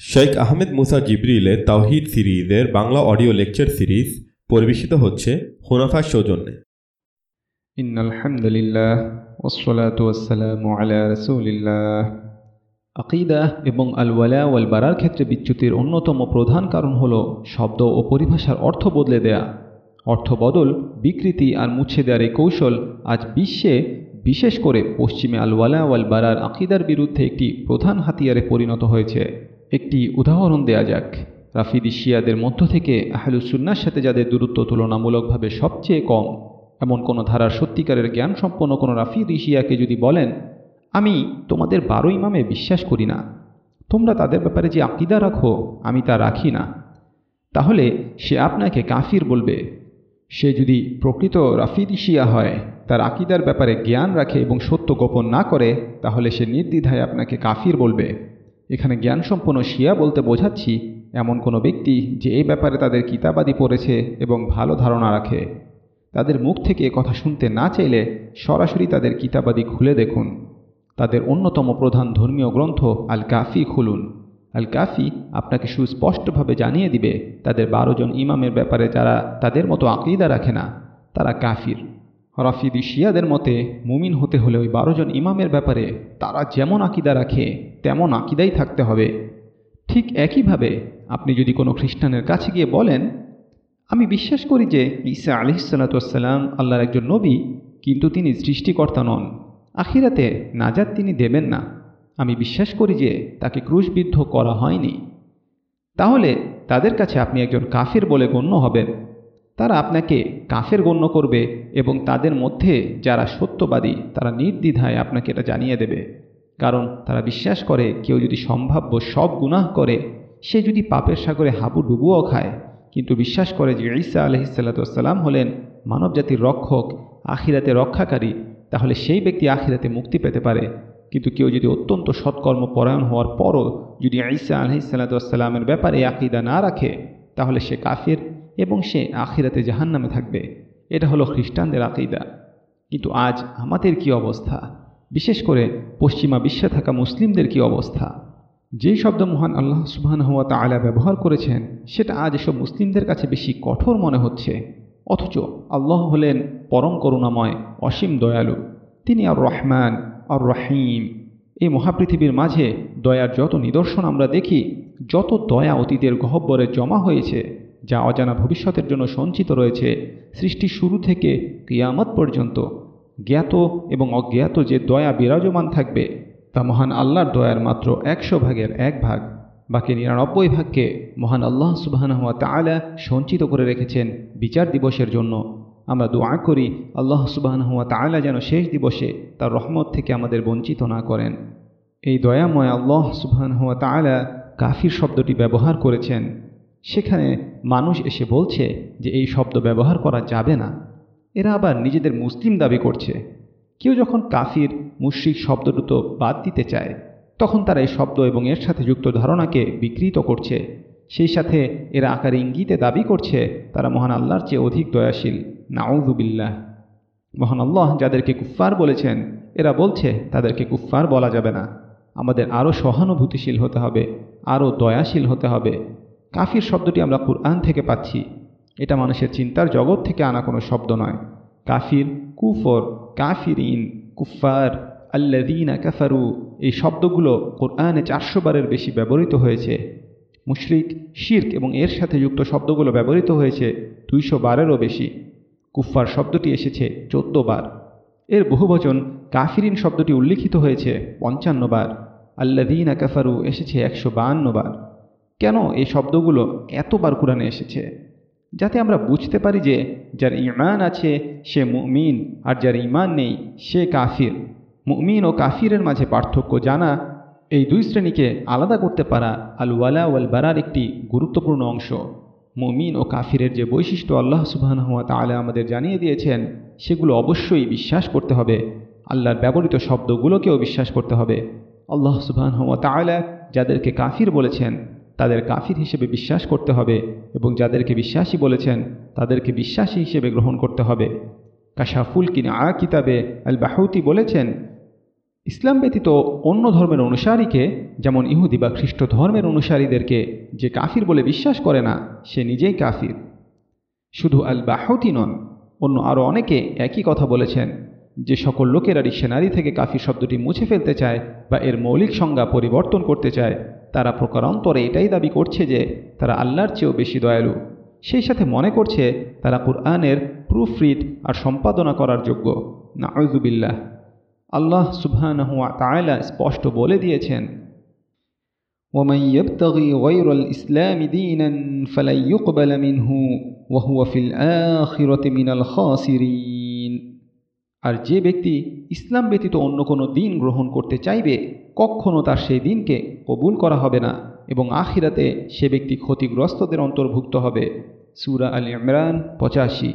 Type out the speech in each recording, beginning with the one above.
শেখ আহমেদ মুসা জিবরিলের তাওহিদ সিরিজের Bangla audio lecture series পরিবেশিত হচ্ছে হুনাফার সৌজন্যে। আকিদা এবং আল ওয়াল বারার ক্ষেত্রে বিচ্যুতির অন্যতম প্রধান কারণ হল শব্দ ও পরিভাষার অর্থ বদলে দেয়া। অর্থ বদল, বিকৃতি আর মুছে দেওয়ার এই কৌশল আজ বিশ্বে, বিশেষ করে পশ্চিমে আল ওয়াল বারার আকিদার বিরুদ্ধে একটি প্রধান হাতিয়ারে পরিণত হয়েছে। একটি উদাহরণ দেয়া যাক। রাফিদি শিয়াদের মধ্য থেকে আহলুসুন্নার সাথে যাদের দূরত্ব তুলনামূলকভাবে সবচেয়ে কম, এমন কোনো ধারার সত্যিকারের জ্ঞান সম্পন্ন কোনো রাফিদ ইশিয়াকে যদি বলেন, আমি তোমাদের বারো ইমামে বিশ্বাস করি না। তোমরা তাদের ব্যাপারে যে আকিদা রাখো, আমি তা রাখি না। তাহলে সে আপনাকে কাফির বলবে। সে যদি প্রকৃত রাফিদ ইশিয়া হয়, তার আকিদার ব্যাপারে জ্ঞান রাখে এবং সত্য গোপন না করে, তাহলে সে নির্দ্বিধায় আপনাকে কাফির বলবে। এখানে জ্ঞানসম্পন্ন শিয়া বলতে বোঝাচ্ছি, এমন কোনো ব্যক্তি যে এই ব্যাপারে তাদের কিতাবাদি পড়েছে এবং ভালো ধারণা রাখে। তাদের মুখ থেকে কথা শুনতে না চাইলে সরাসরি তাদের কিতাবাদি খুলে দেখুন। তাদের অন্যতম প্রধান ধর্মীয় গ্রন্থ আল কাফি খুলুন। আল কাফি আপনাকে সুস্পষ্টভাবে জানিয়ে দিবে, তাদের বারো জন ইমামের ব্যাপারে যারা তাদের মতো আকিদা রাখে না, তারা কাফির। রাফিদি শিয়াদের মতে, মুমিন হতে হলে ওই বারো জন ইমামের ব্যাপারে তারা যেমন আকিদা রাখে, তেমন আকিদাই থাকতে হবে। ঠিক একইভাবে আপনি যদি কোনো খ্রিস্টানের কাছে গিয়ে বলেন, আমি বিশ্বাস করি যে ঈসা আলিহিসাল্লাতুয়াসাল্লাম আল্লাহর একজন নবী, কিন্তু তিনি সৃষ্টিকর্তা নন। আখিরাতে নাজাত তিনি দেবেন না। আমি বিশ্বাস করি যে তাকে ক্রুশবিদ্ধ করা হয়নি। তাহলে তাদের কাছে আপনি একজন কাফের বলে গণ্য হবেন। তারা আপনাকে কাফের গণ্য করবে এবং তাদের মধ্যে যারা সত্যবাদী, তারা নির্দ্বিধায় আপনাকে এটা জানিয়ে দেবে। কারণ তারা বিশ্বাস করে, কেউ যদি সম্ভাব্য সব গুনাহ করে, সে যদি পাপের সাগরে হাবু ডুবুও খায়। কিন্তু বিশ্বাস করে যে ঈসা আলহিসাল্লাম হলেন মানবজাতির রক্ষক, আখিরাতে রক্ষাকারী, তাহলে সেই ব্যক্তি আখিরাতে মুক্তি পেতে পারে। কিন্তু কেউ যদি অত্যন্ত সৎকর্ম পরায়ণ হওয়ার পরও যদি ঈসা আলহিসাল্লামের ব্যাপারে আকিদা না রাখে, তাহলে সে কাফির এবং সে আখিরাতে জাহান্নামে থাকবে। এটা হলো খ্রিস্টানদের আকিদা। কিন্তু আজ আমাদের কি অবস্থা? বিশেষ করে পশ্চিমা বিশ্বে থাকা মুসলিমদের কি অবস্থা? যেই শব্দ মহান আল্লাহ সুবহান হওয়া তালা ব্যবহার করেছেন, সেটা আজ এসব মুসলিমদের কাছে বেশি কঠোর মনে হচ্ছে। অথচ আল্লাহ হলেন পরম করুণাময়, অসীম দয়ালু। তিনি আর রহমান আর রহিম এই মহাপৃথিবীর মাঝে দয়ার যত নিদর্শন আমরা দেখি, যত দয়া অতীতের গহব্বরে জমা হয়েছে যা অজানা ভবিষ্যতের জন্য সঞ্চিত রয়েছে সৃষ্টির শুরু থেকে কিয়ামত পর্যন্ত। জ্ঞাত এবং অজ্ঞাত যে দয়া বিরাজমান থাকবে, তা মহান আল্লাহর দয়ার মাত্র একশো ভাগের এক ভাগ। বাকি নিরানব্বই ভাগকে মহান আল্লাহ সুবাহানহা তালা সঞ্চিত করে রেখেছেন বিচার দিবসের জন্য। আমরা দোয়া করি আল্লাহ সুবাহানহুয়া তালা যেন শেষ দিবসে তার রহমত থেকে আমাদের বঞ্চিত না করেন। এই দয়াময় আল্লাহ সুবাহানহুয়া তালা কাফির শব্দটি ব্যবহার করেছেন। সেখানে মানুষ এসে বলছে যে এই শব্দ ব্যবহার করা যাবে না। এরা আবার নিজেদের মুসলিম দাবি করছে। কেউ যখন কাফির, মুশ্রিক শব্দ দুটো বাদ দিতে চায়, তখন তারা এই শব্দ এবং এর সাথে যুক্ত ধারণাকে বিকৃত করছে। সেই সাথে এরা আকার ইঙ্গিতে দাবি করছে, তারা মহান আল্লাহর চেয়ে অধিক দয়াশীল। নাউজুবিল্লাহ মহান আল্লাহ যাদেরকে কুফফার বলেছেন, এরা বলছে, তাদেরকে কুফফার বলা যাবে না। আমাদের আরও সহানুভূতিশীল হতে হবে আরও দয়াশীল হতে হবে। কাফির শব্দটি আমরা কুরআন থেকে পাচ্ছি। এটা মানুষের চিন্তার জগৎ থেকে আনা কোনো শব্দ নয়। কাফির, কুফর কাফির ইন কুফার আল্লাদিনা কাফারু, এই শব্দগুলো কোরআনে চারশো বারের বেশি ব্যবহৃত হয়েছে। মুশরিক, শির্ক এবং এর সাথে যুক্ত শব্দগুলো ব্যবহৃত হয়েছে দুইশো বারেরও বেশি। কুফার শব্দটি এসেছে চোদ্দ বার। এর বহুবচন কাফিরিন শব্দটি উল্লিখিত হয়েছে পঞ্চান্ন বার। আল্লাদিনা কাফারু এসেছে একশো বাহান্ন বার। কেন এই শব্দগুলো এতবার কোরআনে এসেছে? যাতে আমরা বুঝতে পারি যে যার ইমান আছে, সে মুমিন, আর যার ইমান নেই, সে কাফির। মুমিন ও কাফিরের মাঝে পার্থক্য জানা এই দুই শ্রেণীকে আলাদা করতে পারা আল ওয়ালা ওয়াল বারার একটি গুরুত্বপূর্ণ অংশ। মুমিন ও কাফিরের যে বৈশিষ্ট্য আল্লাহ সুবাহান হাত তালা আমাদের জানিয়ে দিয়েছেন, সেগুলো অবশ্যই বিশ্বাস করতে হবে। আল্লাহর ব্যবহৃত শব্দগুলোকেও বিশ্বাস করতে হবে। আল্লাহ সুবাহান হাত তালা যাদেরকে কাফির বলেছেন তাদের কাফির হিসেবে বিশ্বাস করতে হবে এবং যাদেরকে বিশ্বাসী বলেছেন, তাদেরকে বিশ্বাসী হিসেবে গ্রহণ করতে হবে। কাশাফুল কিনা আ কিতাবে আল বাহুতি বলেছেন, ইসলাম ব্যতীত অন্য ধর্মের অনুসারীকে, যেমন ইহুদি বা খ্রিস্ট ধর্মের অনুসারীদেরকে, যে কাফির বলে বিশ্বাস করে না, সে নিজেই কাফির। শুধু আল বাহতি নন, অন্য আরও অনেকে একই কথা বলেছেন। যে সকল লোকেরা ডিকশনারি থেকে কাফির শব্দটি মুছে ফেলতে চায় বা এর মৌলিক সংজ্ঞা পরিবর্তন করতে চায় তারা প্রকারান্তরে এটাই দাবি করছে যে তারা আল্লাহর চেয়েও বেশি দয়ালু সেই সাথে মনে করছে তারা কুরআনের প্রুফ রিড আর সম্পাদনা করার যোগ্য নাউজুবিল্লাহ আল্লাহ সুবহানাহু ওয়া তাআলা স্পষ্ট বলে দিয়েছেন ومن يبتغي غير الإسلام دينا فلن يقبل منه وهو في الآخرة من الخاسرين আর যে ব্যক্তি ইসলাম ব্যতীত অন্য কোনো দিন গ্রহণ করতে চাইবে কখনও তার সেই দিনকে কবুল করা হবে না এবং আখিরাতে সে ব্যক্তি ক্ষতিগ্রস্তদের অন্তর্ভুক্ত হবে। সুরা আল ইমরান পঁচাশি।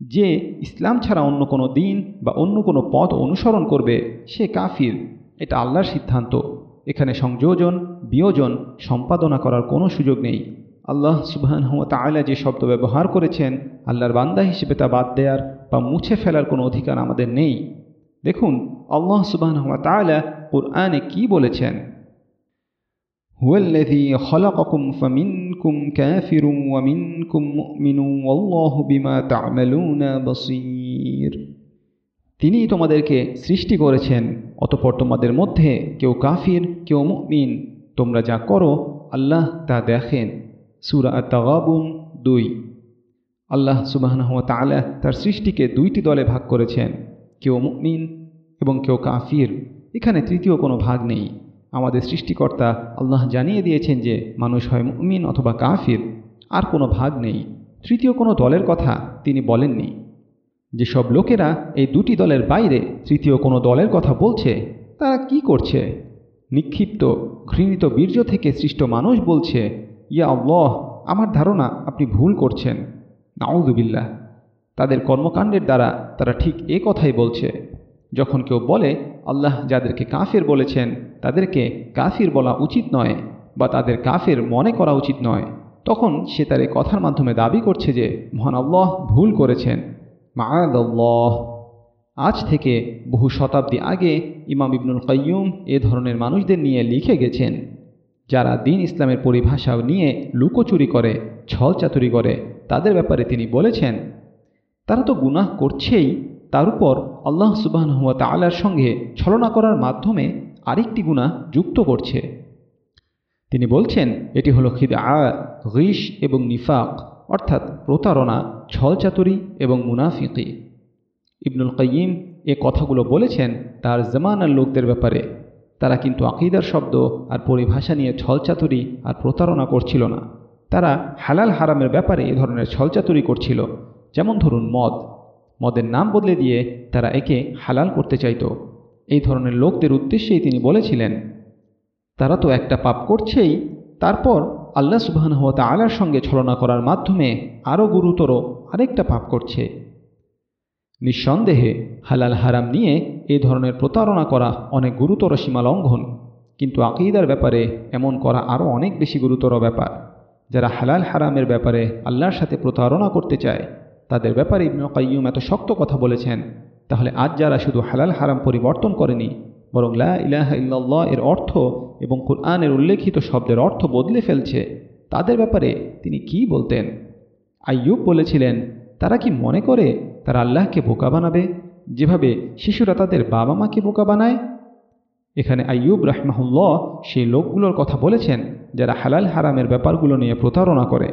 যে ইসলাম ছাড়া অন্য কোনো দিন বা অন্য কোনো পথ অনুসরণ করবে, সে কাফির। এটা আল্লাহর সিদ্ধান্ত। এখানে সংযোজন, বিয়োজন, সম্পাদনা করার কোনো সুযোগ নেই। আল্লাহ সুবহান তাআলা যে শব্দ ব্যবহার করেছেন আল্লাহর বান্দা হিসেবে তা বাদ দেওয়ার বা মুছে ফেলার কোনো অধিকার আমাদের নেই দেখুন আল্লাহ সুবহান তাআলা কোরআনে কি বলেছেন هو الذي خلقكم فمنكم كافر ومنكم مؤمن والله بما تعملون بصير তিনি তোমাদেরকে সৃষ্টি করেছেন অতপর তোমাদের মধ্যে কেউ কাফির কেউ মুমিন তোমরা যা করো আল্লাহ তা দেখেন সুরা তাগাবুন দুই। আল্লাহ সুবাহ তাআলা তার সৃষ্টিকে দুইটি দলে ভাগ করেছেন, কেউ মুমিন এবং কেউ কাফির। এখানে তৃতীয় কোনো ভাগ নেই। আমাদের সৃষ্টিকর্তা আল্লাহ জানিয়ে দিয়েছেন যে মানুষ হয় মুমিন অথবা কাফির, আর কোনো ভাগ নেই। তৃতীয় কোনো দলের কথা তিনি বলেননি। যেসব লোকেরা এই দুটি দলের বাইরে তৃতীয় কোনো দলের কথা বলছে, তারা কি করছে? নিক্ষিপ্ত, ঘৃণিত বীর্য থেকে সৃষ্ট মানুষ বলছে ইয়া আল্লাহ, আমার ধারণা আপনি ভুল করছেন। নাউজুবিল্লাহ তাদের কর্মকাণ্ডের দ্বারা তারা ঠিক এ কথাই বলছে, যখন কেউ বলে, আল্লাহ যাদেরকে কাফের বলেছেন, তাদেরকে কাফির বলা উচিত নয় বা তাদের কাফের মনে করা উচিত নয়। তখন সে তার কথার মাধ্যমে দাবি করছে যে, মহান আল্লাহ ভুল করেছেন। মাআদাল্লাহ। আজ থেকে বহু শতাব্দী আগে ইমাম ইবনুল কাইয়ুম এ ধরনের মানুষদের নিয়ে লিখে গেছেন যারা দিন ইসলামের পরিভাষা নিয়ে লুকোচুরি করে, ছল চাতুরি করে, তাদের ব্যাপারে তিনি বলেছেন, তারা তো গুনাহ করছেই, তার উপর আল্লাহ সুবাহ তালার সঙ্গে ছলনা করার মাধ্যমে আরেকটি গুনাহ যুক্ত করছে। তিনি বলছেন, এটি হলো খিদা রিশ এবং নিফাক, অর্থাৎ প্রতারণা ছলচাতুরি এবং মুনাফিকি। ইবনুল কাইয়িম এ কথাগুলো বলেছেন, তার জামানার লোকদের ব্যাপারে। তারা কিন্তু আকিদার শব্দ আর পরিভাষা নিয়ে ছলচাতুরি আর প্রতারণা করছিল না। তারা হালাল হারামের ব্যাপারে এ ধরনের ছলচাতুরি করছিল, যেমন ধরুন মদ। মদের নাম বদলে দিয়ে তারা একে হালাল করতে চাইত। এই ধরনের লোকদের উদ্দেশ্যেই তিনি বলেছিলেন, তারা তো একটা পাপ করছেই, তারপর আল্লাহ সুবাহন হওয়া আলার সঙ্গে ছলনা করার মাধ্যমে আরও গুরুতর আরেকটা পাপ করছে। নিঃসন্দেহে হালাল হারাম নিয়ে এই ধরনের প্রতারণা করা অনেক গুরুতর সীমা লঙ্ঘন। কিন্তু আকিদার ব্যাপারে এমন করা আরও অনেক বেশি গুরুতর ব্যাপার। যারা হালাল হারামের ব্যাপারে আল্লাহর সাথে প্রতারণা করতে চায়, তাদের ব্যাপারে ইবনুল কাইয়ুম এত শক্ত কথা বলেছেন। তাহলে আজ যারা শুধু হালাল হারাম পরিবর্তন করেনি, বরং লা ইলাহা ইল্লাল্লাহ এর অর্থ এবং কুরআনের উল্লেখিত শব্দের অর্থ বদলে ফেলছে, তাদের ব্যাপারে তিনি কি বলতেন? আইয়ুব বলেছিলেন, তারা কি মনে করে তারা আল্লাহকে বোকা বানাবে? যেভাবে শিশুরা তাদের বাবা মাকে বোকা বানায়। এখানে আইয়ুব রাহমাহুল্লাহ সেই লোকগুলোর কথা বলেছেন, যারা হালাল হারামের ব্যাপারগুলো নিয়ে প্রতারণা করে।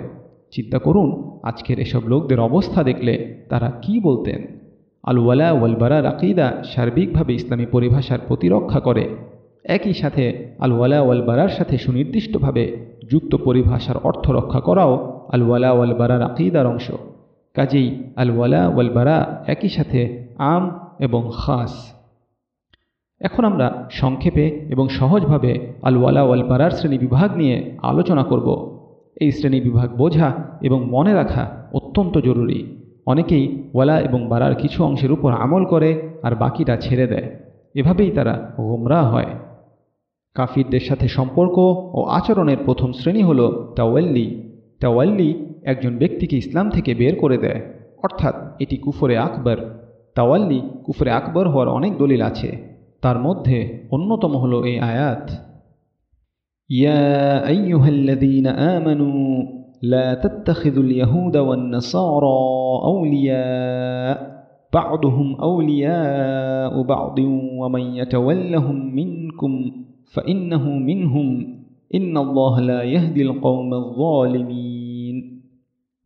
চিন্তা করুন, আজকের এসব লোকদের অবস্থা দেখলে তারা কি বলতেন? আল ওয়ালা ওয়াল বারার আকিদা সার্বিকভাবে ইসলামী পরিভাষার প্রতিরক্ষা করে। একই সাথে আলওয়ালা ওয়ালবারার সাথে সুনির্দিষ্টভাবে যুক্ত পরিভাষার অর্থ রক্ষা করাও আল ওয়ালা ওয়াল বারার আকিদার অংশ। কাজেই আলওয়ালা ওয়ালবারা একই সাথে আম এবং খাস। এখন আমরা সংক্ষেপে এবং সহজভাবে আল ওয়ালা ওয়াল বারার শ্রেণি বিভাগ নিয়ে আলোচনা করব। এই শ্রেণি বিভাগ বোঝা এবং মনে রাখা অত্যন্ত জরুরি। অনেকেই ওয়ালা এবং বারার কিছু অংশের উপর আমল করে আর বাকিটা ছেড়ে দেয়। এভাবেই তারা গোমরা হয়। কাফিরদের সাথে সম্পর্ক ও আচরণের প্রথম শ্রেণি হল টাওয়াল্লি টাওয়াল্লি একজন ব্যক্তিকে ইসলাম থেকে বের করে দেয়। অর্থাৎ এটি কুফরে আকবর। তাওয়াল্লি কুফরে আকবর হওয়ার অনেক দলিল আছে তার মধ্যে অন্যতম হলো এই আয়াত ইয়া আইয়ুহাল্লাযীনা আমানু লা তাত্তাখিযুল ইয়াহুদা ওয়ান নাসারা আউলিয়া بعضهم أولياء بعض ومن يتولهم منكم فإنه منهم إن الله لا يهدي القوم الظالمين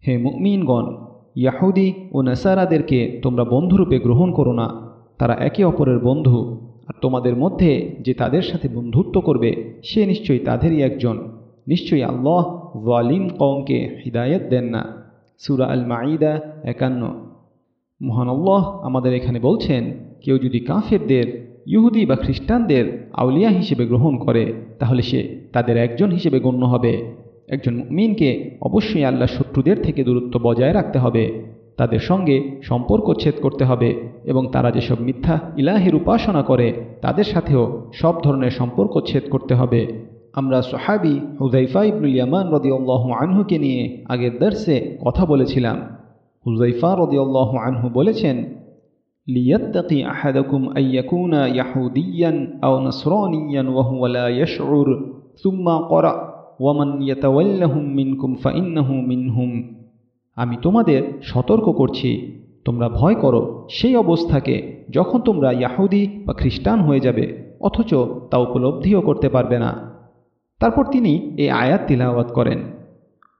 হে মুমিনগণ ইয়াহুদি ও নাসারাদেরকে তোমরা বন্ধুরূপে গ্রহণ করো না। তারা একে অপরের বন্ধু, আর তোমাদের মধ্যে যে তাদের সাথে বন্ধুত্ব করবে, সে নিশ্চয়ই তাদেরই একজন। নিশ্চয়ই আল্লাহ ওয়ালিম কওমকে হিদায়ত দেন না। সুরা আল মাঈদা একান্ন। মহান আল্লাহ আমাদের এখানে বলছেন, কেউ যদি কাফেরদের, ইহুদি বা খ্রিস্টানদের আউলিয়া হিসেবে গ্রহণ করে, তাহলে সে তাদের একজন হিসেবে গণ্য হবে। একজন মিনকে অবশ্যই আল্লাহ শত্রুদের থেকে দূরত্ব বজায় রাখতে হবে, তাদের সঙ্গে সম্পর্ক ছেদ করতে হবে এবং তারা যেসব মিথ্যা ইলাহের উপাসনা করে, তাদের সাথেও সব ধরনের সম্পর্ক ছেদ করতে হবে। আমরা সোহাবি হুজাইফা ইবনুল ইয়ামান রদিউল্লাহ আনহুকে নিয়ে আগের দর্শে কথা বলেছিলাম। হুজাইফা রদিউল্লাহ আনহু বলেছেন, লিয়াত্তাকি আহাদাকুম আইয়াকুনা ইয়াহুদিয়ান আও নাসরানিয়ান ইয়াশউর, সুম্মা করা ওয়ামান মিনকুম ফাইন্নাহু মিনহুম। আমি তোমাদের সতর্ক করছি, তোমরা ভয় করো সেই অবস্থাকে যখন তোমরা ইয়াহুদি বা খ্রিস্টান হয়ে যাবে, অথচ তা উপলব্ধিও করতে পারবে না। তারপর তিনি এই আয়াত তিলাওয়াত করেন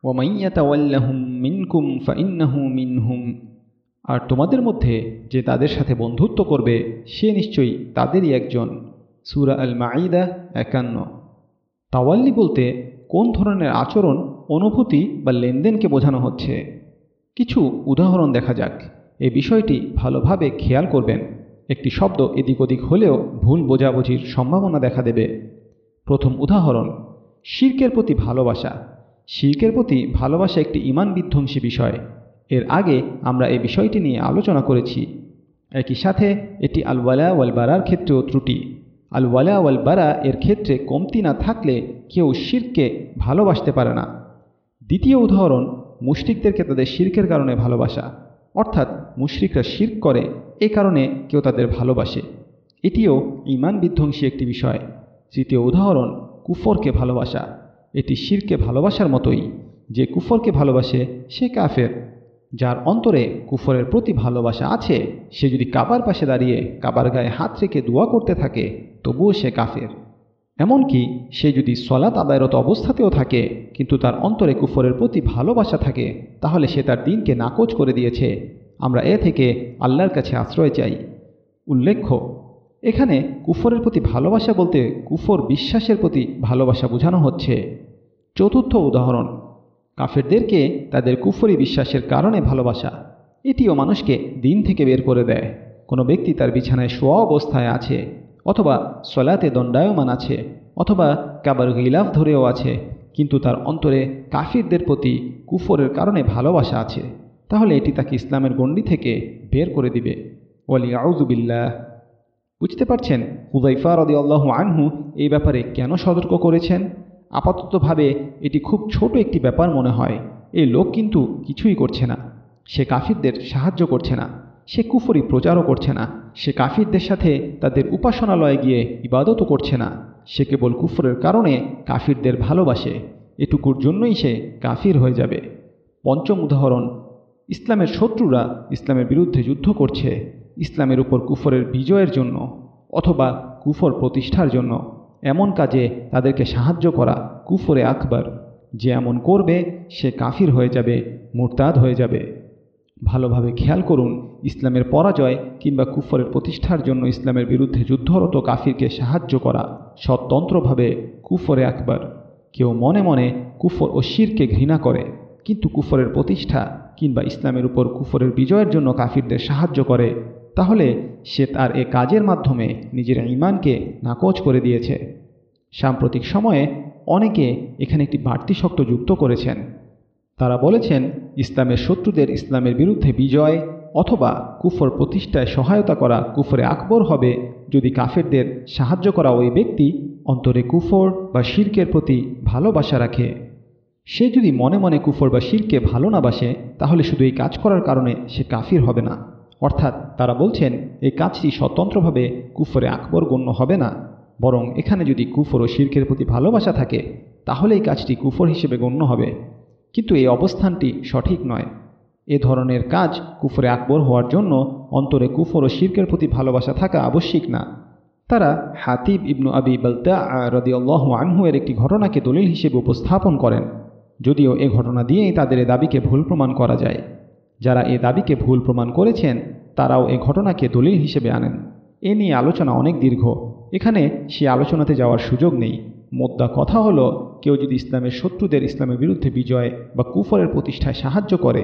ওয়ামাইয়াতাওয়াল্লাহুম মিনকুম ফাইন্নাহু মিনহুম। আর তোমাদের মধ্যে যে তাদের সাথে বন্ধুত্ব করবে, সে নিশ্চয়ই তাদেরই একজন। সুরা আল মাঈদা একান্ন। তাওয়াল্লি বলতে কোন ধরনের আচরণ, অনুভূতি বা লেনদেনকে বোঝানো হচ্ছে? কিছু উদাহরণ দেখা যাক। এই বিষয়টি ভালোভাবে খেয়াল করবেন। একটি শব্দ এদিক ওদিক হলেও ভুল বোঝাবুঝির সম্ভাবনা দেখা দেবে। প্রথম উদাহরণ, শির্কের প্রতি ভালোবাসা। শির্কের প্রতি ভালোবাসা একটি ইমান বিধ্বংসী বিষয়। এর আগে আমরা এই বিষয়টি নিয়ে আলোচনা করেছি। একই সাথে এটি আল ওয়ালা ওয়াল বারার ক্ষেত্রেও ত্রুটি। আল ওয়ালা ওয়াল বারা এর ক্ষেত্রে কমতি না থাকলে কেউ শিরকে ভালোবাসতে পারে না। দ্বিতীয় উদাহরণ মুশরিকদেরকে তাদের শির্কের কারণে ভালোবাসা। অর্থাৎ মুশরিকরা শির্ক করে, এ কারণে কেউ তাদের ভালোবাসে। এটিও ইমান বিধ্বংসী একটি বিষয়। তৃতীয় উদাহরণ, কুফরকে ভালোবাসা। এটি শিরকে ভালোবাসার মতোই। যে কুফরকে ভালোবাসে, সে কাফের। যার অন্তরে কুফরের প্রতি ভালোবাসা আছে, সে যদি কাবার পাশে দাঁড়িয়ে কাবার গায়ে হাত রেখে দোয়া করতে থাকে, তবুও সে কাফের। এমনকি সে যদি সলাৎ আদায়রত অবস্থাতেও থাকে, কিন্তু তার অন্তরে কুফরের প্রতি ভালোবাসা থাকে, তাহলে সে তার দিনকে নাকচ করে দিয়েছে। আমরা এ থেকে আল্লাহর কাছে আশ্রয় চাই। উল্লেখ্য, এখানে কুফরের প্রতি ভালোবাসা বলতে কুফর বিশ্বাসের প্রতি ভালোবাসা বোঝানো হচ্ছে। চতুর্থ উদাহরণ কাফেরদেরকে তাদের কুফরি বিশ্বাসের কারণে ভালোবাসা। এটিও মানুষকে দিন থেকে বের করে দেয়। কোনো ব্যক্তি তার বিছানায় শোয়া অবস্থায় আছে অথবা সলাতে দণ্ডায়মান আছে অথবা কাবার গিলাফ ধরেও আছে, কিন্তু তার অন্তরে কাফিরদের প্রতি কুফরের কারণে ভালোবাসা আছে, তাহলে এটি তাকে ইসলামের গণ্ডি থেকে বের করে দিবে। ওয়ালি আউজুবিল্লাহ বুঝতে পারছেন হুদাইফা রদি আল্লাহ আনহু এই ব্যাপারে কেন সতর্ক করেছেন? আপাততভাবে এটি খুব ছোট একটি ব্যাপার মনে হয়। এই লোক কিন্তু কিছুই করছে না। সে কাফিরদের সাহায্য করছে না। সে কুফরি প্রচারও করছে না। সে কাফিরদের সাথে তাদের উপাসনালয়ে গিয়ে ইবাদতও করছে না। সে কেবল কুফরের কারণে কাফিরদের ভালোবাসে। এটুকুর জন্যই সে কাফির হয়ে যাবে। পঞ্চম উদাহরণ, ইসলামের শত্রুরা ইসলামের বিরুদ্ধে যুদ্ধ করছে। ইসলামের উপর কুফরের বিজয়ের জন্য অথবা কুফর প্রতিষ্ঠার জন্য। এমন কাজে তাদেরকে সাহায্য করা কুফরে আকবর। যে এমন করবে, সে কাফির হয়ে যাবে, মুরতাদ হয়ে যাবে। ভালোভাবে খেয়াল করুন, ইসলামের পরাজয় কিংবা কুফরের প্রতিষ্ঠার জন্য ইসলামের বিরুদ্ধে যুদ্ধরত কাফিরকে সাহায্য করা স্বতন্ত্রভাবে কুফরে আকবর। কেউ মনে মনে কুফর ও শিরকে ঘৃণা করে, কিন্তু কুফরের প্রতিষ্ঠা কিংবা ইসলামের উপর কুফরের বিজয়ের জন্য কাফিরদের সাহায্য করে। তাহলে সে তার এ কাজের মাধ্যমে নিজের ইমানকে নাকচ করে দিয়েছে। সাম্প্রতিক সময়ে অনেকে এখানে একটি বাড়তি শক্ত যুক্ত করেছেন। তারা বলেছেন, ইসলামের শত্রুদের ইসলামের বিরুদ্ধে বিজয় অথবা কুফর প্রতিষ্ঠায় সহায়তা করা কুফরে আকবর হবে যদি কাফেরদের সাহায্য করা ওই ব্যক্তি অন্তরে কুফর বা শির্কের প্রতি ভালোবাসা রাখে। সে যদি মনে মনে কুফর বা শিরকে ভালো না বাসে, তাহলে শুধু এই কাজ করার কারণে সে কাফির হবে না। অর্থাৎ তারা বলছেন এই কাজটি স্বতন্ত্রভাবে কুফরে আকবর গণ্য হবে না। বরং এখানে যদি কুফর ও শির্কের প্রতি ভালোবাসা থাকে তাহলে এই কাজটি কুফর হিসেবে গণ্য হবে। কিন্তু এই অবস্থানটি সঠিক নয়। এ ধরনের কাজ কুফরে আকবর হওয়ার জন্য অন্তরে কুফর ও শির্কের প্রতি ভালোবাসা থাকা আবশ্যিক না। তারা হাতিব ইবনু আবি বলতা রদিয়াল্লাহ আনহু এর একটি ঘটনাকে দলিল হিসেবে উপস্থাপন করেন। যদিও এ ঘটনা দিয়েই তাদের দাবিকে ভুল প্রমাণ করা যায়। যারা এ দাবিকে ভুল প্রমাণ করেছেন, তারাও এ ঘটনাকে দলিল হিসেবে আনেন। এ নিয়ে আলোচনা অনেক দীর্ঘ। এখানে সে আলোচনাতে যাওয়ার সুযোগ নেই। মোদ্দা কথা হলো, কেউ যদি ইসলামের শত্রুদের ইসলামের বিরুদ্ধে বিজয় বা কুফরের প্রতিষ্ঠায় সাহায্য করে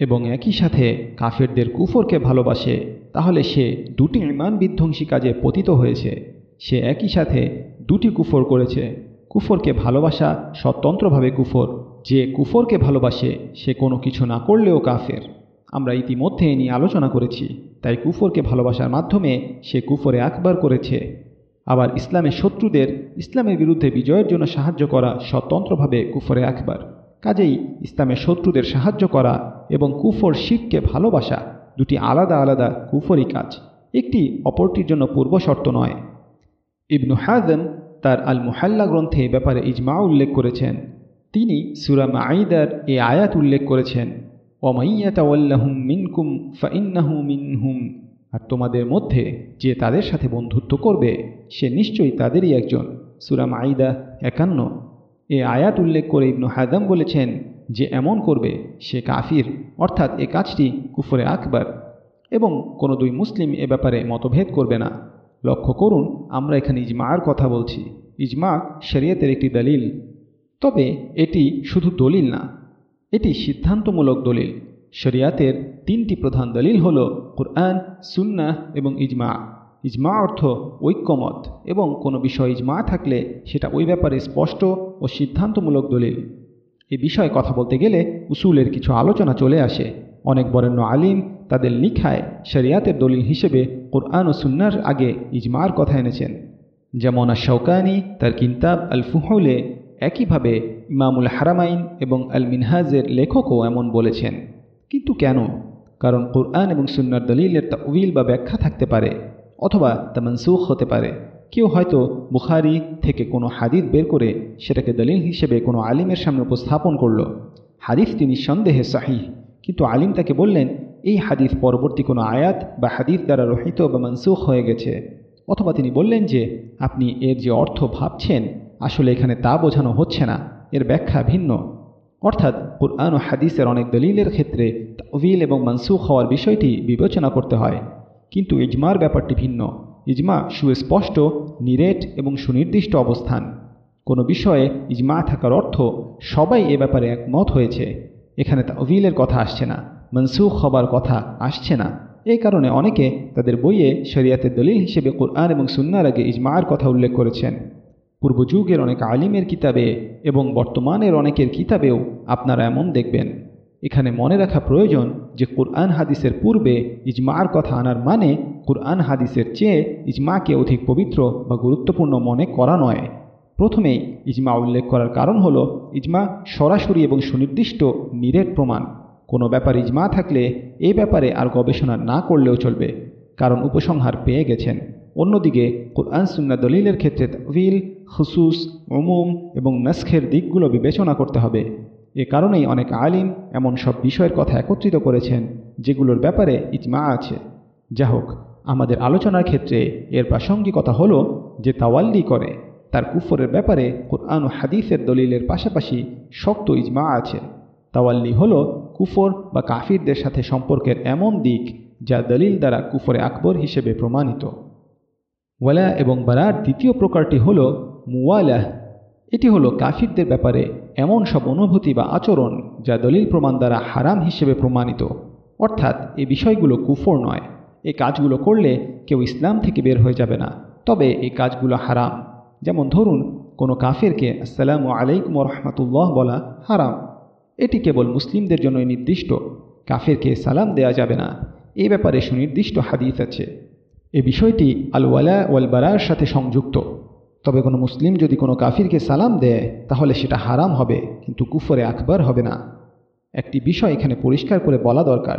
এবং একই সাথে কাফেরদের কুফরকে ভালোবাসে, তাহলে সে দুটি ইমান বিধ্বংসী কাজে পতিত হয়েছে। সে একই সাথে দুটি কুফর করেছে। কুফরকে ভালোবাসা স্বতন্ত্রভাবে কুফর যে কুফরকে ভালোবাসে, সে কোনো কিছু না করলেও কাফের। আমরা ইতিমধ্যে নিয়ে আলোচনা করেছি, তাই কুফরকে ভালোবাসার মাধ্যমে সে কুফরে আকবার করেছে। আবার ইসলামের শত্রুদের ইসলামের বিরুদ্ধে বিজয়ের জন্য সাহায্য করা স্বতন্ত্রভাবে কুফরে আকবার। কাজেই ইসলামের শত্রুদের সাহায্য করা এবং কুফর শিখকে ভালোবাসা দুটি আলাদা আলাদা কুফরি কাজ, একটি অপরটির জন্য পূর্বশর্ত নয়। ইবনু হাজম তার আল মুহাল্লা গ্রন্থে ব্যাপারে ইজমা উল্লেখ করেছেন। তিনি সুরা মাঈদার এ আয়াত উল্লেখ করেছেন ওমাইয়াতাওয়াল্লাহুম মিনকুম ফাইন্নাহু মিনহুম আর তোমাদের মধ্যে যে তাদের সাথে বন্ধুত্ব করবে, সে নিশ্চয়ই তাদেরই একজন। সুরা মাঈদা একান্ন। এ আয়াত উল্লেখ করে ইবনু হাদাম বলেছেন যে এমন করবে সে কাফির, অর্থাৎ এ কাজটি কুফরে আকবার। এবং কোনো দুই মুসলিম এ ব্যাপারে মতভেদ করবে না। লক্ষ্য করুন, আমরা এখানে ইজমার কথা বলছি। ইজমা শরিয়তের একটি দলিল। তবে এটি শুধু দলিল না, এটি সিদ্ধান্তমূলক দলিল। শরিয়াতের তিনটি প্রধান দলিল হল কুরআন সুন্না এবং ইজমা। ইজমা অর্থ ঐক্যমত এবং কোনো বিষয় ইজমা থাকলে সেটা ওই ব্যাপারে স্পষ্ট ও সিদ্ধান্তমূলক দলিল। এ বিষয়ে কথা বলতে গেলে উসুলের কিছু আলোচনা চলে আসে। অনেক বরেণ্য আলিম তাদের লিখায় শরিয়াতের দলিল হিসেবে কোরআন ও সুন্নার আগে ইজমার কথা এনেছেন। যেমন শৌকানি তার কিন্তাব আল ফুহলে একইভাবে ইমামুল হারামাইন এবং আল মিনহাজের লেখকও এমন বলেছেন। কিন্তু কেন? কারণ কোরআন এবং সুন্নার দলিলের তা উইল বা ব্যাখ্যা থাকতে পারে, অথবা তা মনসুখ হতে পারে। কেউ হয়তো বুখারি থেকে কোনো হাদিস বের করে সেটাকে দলিল হিসেবে কোনো আলিমের সামনে উপস্থাপন করল। তিনি সন্দেহে সাহি কিন্তু আলিম তাকে বললেন, এই হাদিস পরবর্তী কোনো আয়াত বা হাদিস দ্বারা রহিত বা মনসুখ হয়ে গেছে। অথবা তিনি বললেন যে, আপনি এর যে অর্থ ভাবছেন আসলে এখানে তা বোঝানো হচ্ছে না। এর ব্যাখ্যা ভিন্ন। অর্থাৎ কুরআন ও হাদিসের অনেক দলিলের ক্ষেত্রে তাবিল এবং মনসুখ হওয়ার বিষয়টি বিবেচনা করতে হয়। কিন্তু ইজমার ব্যাপারটি ভিন্ন। ইজমা সুস্পষ্ট, নিরেট এবং সুনির্দিষ্ট অবস্থান। কোনো বিষয়ে ইজমা থাকার অর্থ সবাই এ ব্যাপারে একমত হয়েছে। এখানে তাবিলের কথা আসছে না, মনসুখ হবার কথা আসছে না। এই কারণে অনেকে তাদের বইয়ে শরিয়াতের দলিল হিসেবে কোরআন এবং সুন্নার আগে ইজমার কথা উল্লেখ করেছেন। পূর্বযুগের অনেক আলিমের কিতাবে এবং বর্তমানের অনেকের কিতাবেও আপনারা এমন দেখবেন। এখানে মনে রাখা প্রয়োজন যে কোরআন হাদিসের পূর্বে ইজমার কথা আনার মানে কোরআন হাদিসের চেয়ে ইজমাকে অধিক পবিত্র বা গুরুত্বপূর্ণ মনে করা নয়। প্রথমেই ইজমা উল্লেখ করার কারণ হলো ইজমা সরাসরি এবং সুনির্দিষ্ট নিরেট প্রমাণ। কোনো ব্যাপার ইজমা থাকলে এ ব্যাপারে আর গবেষণা না করলেও চলবে, কারণ উপসংহার পেয়ে গেছেন। অন্যদিকে কোরআন সুন্না দলিলের ক্ষেত্রে তাবিল খুসুস, উমুম এবং নস্খের দিকগুলো বিবেচনা করতে হবে। এ কারণেই অনেক আলিম এমন সব বিষয়ের কথা একত্রিত করেছেন, যেগুলোর ব্যাপারে ইজমা আছে। যা হোক, আমাদের আলোচনার ক্ষেত্রে এর প্রাসঙ্গিকতা হলো যে তাওয়াল্লি করে, তার কুফরের ব্যাপারে কোরআন ও হাদিসের দলিলের পাশাপাশি শক্ত ইজমা আছে। তাওয়াল্লি হলো কুফর বা কাফিরদের সাথে সম্পর্কের এমন দিক যা দলিল দ্বারা কুফরে আকবর হিসেবে প্রমাণিত। ওয়ালা এবং বারার দ্বিতীয় প্রকারটি হল মুওয়ালাহ। এটি হলো কাফিরদের ব্যাপারে এমন সব অনুভূতি বা আচরণ যা দলিল প্রমাণ দ্বারা হারাম হিসেবে প্রমাণিত। অর্থাৎ এই বিষয়গুলো কুফর নয়। এ কাজগুলো করলে কেউ ইসলাম থেকে বের হয়ে যাবে না। তবে এই কাজগুলো হারাম। যেমন ধরুন, কোনো কাফেরকে আসসালামু আলাইকুম রহমতুল্লাহ বলা হারাম। এটি কেবল মুসলিমদের জন্য নির্দিষ্ট। কাফেরকে সালাম দেয়া যাবে না। এ ব্যাপারে সুনির্দিষ্ট হাদিস আছে। এ বিষয়টি আল ওয়ালা ওয়াল বারার সাথে সংযুক্ত। তবে কোনো মুসলিম যদি কোনো কাফিরকে সালাম দেয়, তাহলে সেটা হারাম হবে, কিন্তু কুফরে আকবর হবে না। একটি বিষয় এখানে পরিষ্কার করে বলা দরকার,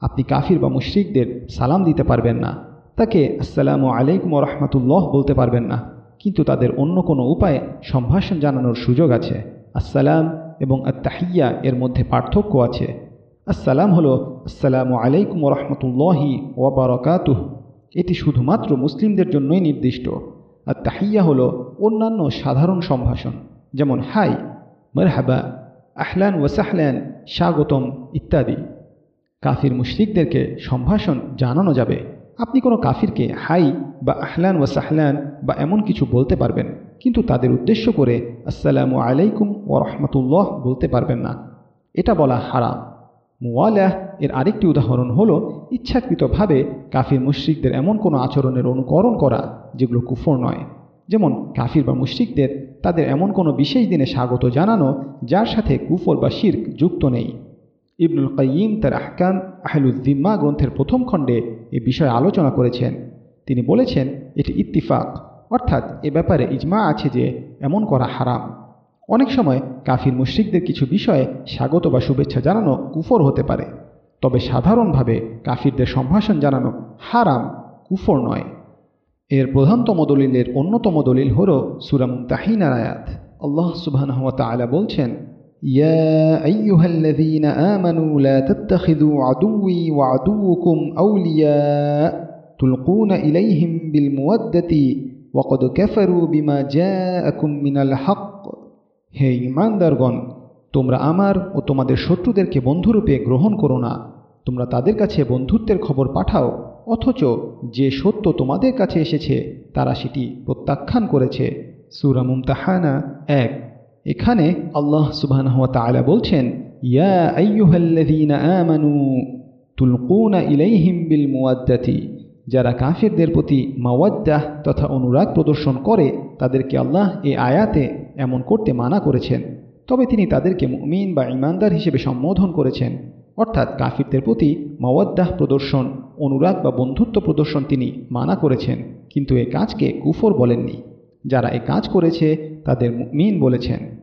আপনি কাফির বা মুশরিকদের সালাম দিতে পারবেন না। তাকে আসসালামু আলাইকুম রহমতুল্লাহ বলতে পারবেন না। কিন্তু তাদের অন্য কোনো উপায়ে সম্ভাষণ জানানোর সুযোগ আছে। আসসালাম এবং আত্তাহিয়া এর মধ্যে পার্থক্য আছে। আসসালাম হলো, আসসালামু আলাইকুম রহমতুল্লাহি ওবরকাতুহ এটি শুধুমাত্র মুসলিমদের জন্যই নির্দিষ্ট। আর তাহিয়া হলো অন্যান্য সাধারণ সম্ভাষণ, যেমন হাই, মরহাবা, আহলান ওয়াসাহলান স্বাগতম ইত্যাদি। কাফির মুশরিকদেরকে সম্ভাষণ জানানো যাবে। আপনি কোনো কাফিরকে হাই বা আহলান ওয়া সাহলান বা এমন কিছু বলতে পারবেন, কিন্তু তাদের উদ্দেশ্য করে আসসালামু আলাইকুম ও রহমতুল্লাহ বলতে পারবেন না। এটা বলা হারাম। মুওয়ালাহ এর আরেকটি উদাহরণ হল ইচ্ছাকৃতভাবে কাফির মুশ্রিকদের এমন কোনো আচরণের অনুকরণ করা যেগুলো কুফর নয়। যেমন কাফির বা মুশ্রিকদের তাদের এমন কোনো বিশেষ দিনে স্বাগত জানানো যার সাথে কুফর বা শির্ক যুক্ত নেই। ইবনুল কাইম তার আহকাম আহলুদ্দিম্মা গ্রন্থের প্রথম খণ্ডে এ বিষয়ে আলোচনা করেছেন। তিনি বলেছেন, এটি ইত্তিফাক, অর্থাৎ এ ব্যাপারে ইজমা আছে যে, এমন করা হারাম। অনেক সময় কাফির মুশ্রিকদের কিছু বিষয়ে স্বাগত বা শুভেচ্ছা জানানো কুফর হতে পারে তবে সাধারণভাবে কাফিরদের সম্ভাষণ জানানো হারাম কুফর নয় এর প্রধানতম দলিলের অন্যতম দলিল হল সুরাম তাহিনার আয়াত আল্লাহ সুবাহ বলছেন يا أيها الذين آمنوا لا تتخذوا عدوي وعدوكم أولياء تلقون إليهم بالمودة وقد كفروا بما جاءكم من الحق হে ইমানদারগণ, তোমরা আমার ও তোমাদের শত্রুদেরকে বন্ধুরূপে গ্রহণ করো না। তোমরা তাদের কাছে বন্ধুত্বের খবর পাঠাও, অথচ যে সত্য তোমাদের কাছে এসেছে, তারা সেটি প্রত্যাখ্যান করেছে। সুরা মুমতাহানা এক। এখানে আল্লাহ সুবহানাহ ওয়া তাআলা বলছেন, ইয়া আইয়ুহাল্লাযীনা আমানু তুলকুনা ইলাইহিম বিল মুওয়াদ্দাতি। যারা কাফিরদের প্রতি মাওয়াদ্দাহ তথা অনুরাগ প্রদর্শন করে, তাদেরকে আল্লাহ এ আয়াতে এমন করতে মানা করেছেন। তবে তিনি তাদেরকে মুমিন বা ইমানদার হিসেবে সম্বোধন করেছেন। অর্থাৎ কাফিরদের প্রতি মাওয়াদ্দাহ প্রদর্শন, অনুরাগ বা বন্ধুত্ব প্রদর্শন তিনি মানা করেছেন। কিন্তু এ কাজকে কুফর বলেননি। যারা এ কাজ করেছে, তাদের মুমিন বলেছেন।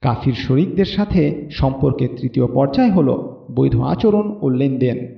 কাফির শরিকদের সাথে সম্পর্কের তৃতীয় পর্যায় হল বৈধ আচরণ ও লেনদেন।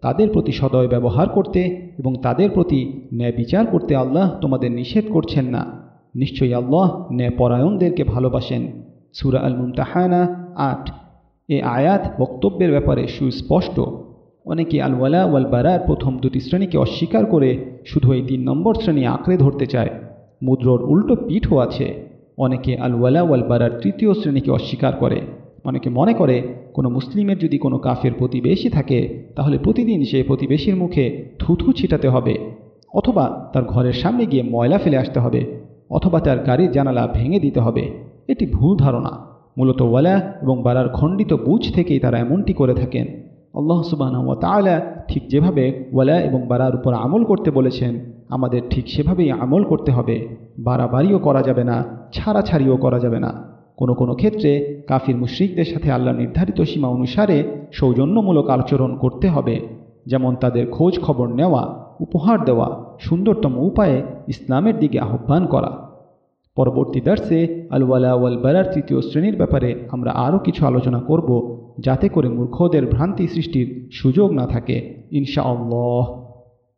তাদের প্রতি সদয় ব্যবহার করতে এবং তাদের প্রতি ন্যায় বিচার করতে আল্লাহ তোমাদের নিষেধ করছেন না। নিশ্চয়ই আল্লাহ ন্যায় পরায়ণদেরকে ভালোবাসেন। সুরা আল মুমতাহানা আট। এ আয়াত বক্তব্যের ব্যাপারে সুস্পষ্ট। অনেকে আল ওয়ালা বারার প্রথম দুটি শ্রেণীকে অস্বীকার করে শুধু এই তিন নম্বর শ্রেণি আঁকড়ে ধরতে চায়। মুদ্রর উল্টো পিঠও আছে। অনেকে আল ওয়ালা ওয়াল বারার তৃতীয় শ্রেণীকে অস্বীকার করে। অনেকে মনে করে কোনো মুসলিমের যদি কোনো কাফের প্রতিবেশী থাকে, তাহলে প্রতিদিন সে প্রতিবেশীর মুখে থুথু ছিটাতে হবে। অথবা তার ঘরের সামনে গিয়ে ময়লা ফেলে আসতে হবে, অথবা তার গাড়ির জানালা ভেঙে দিতে হবে। এটি ভুল ধারণা। মূলত ওয়ালা এবং বারার খণ্ডিত বুঝ থেকেই তারা এমনটি করে থাকেন। আল্লাহ সুবাহ তালা ঠিক যেভাবে ওয়ালা এবং বারার উপর আমল করতে বলেছেন, আমাদের ঠিক সেভাবেই আমল করতে হবে। বাড়াবাড়িও করা যাবে না, ছাড়াছাড়িও করা যাবে না। কোনো কোনো ক্ষেত্রে কাফির মুশ্রিকদের সাথে আল্লাহ নির্ধারিত সীমা অনুসারে সৌজন্যমূলক আচরণ করতে হবে, যেমন তাদের খোঁজ খবর নেওয়া, উপহার দেওয়া, সুন্দরতম উপায়ে ইসলামের দিকে আহ্বান করা। পরবর্তী দার্সে আলওয়ালা ওয়াল তৃতীয় শ্রেণির ব্যাপারে আমরা আরও কিছু আলোচনা করব, যাতে করে মূর্খদের ভ্রান্তি সৃষ্টির সুযোগ না থাকে, ইনশাআল্লাহ।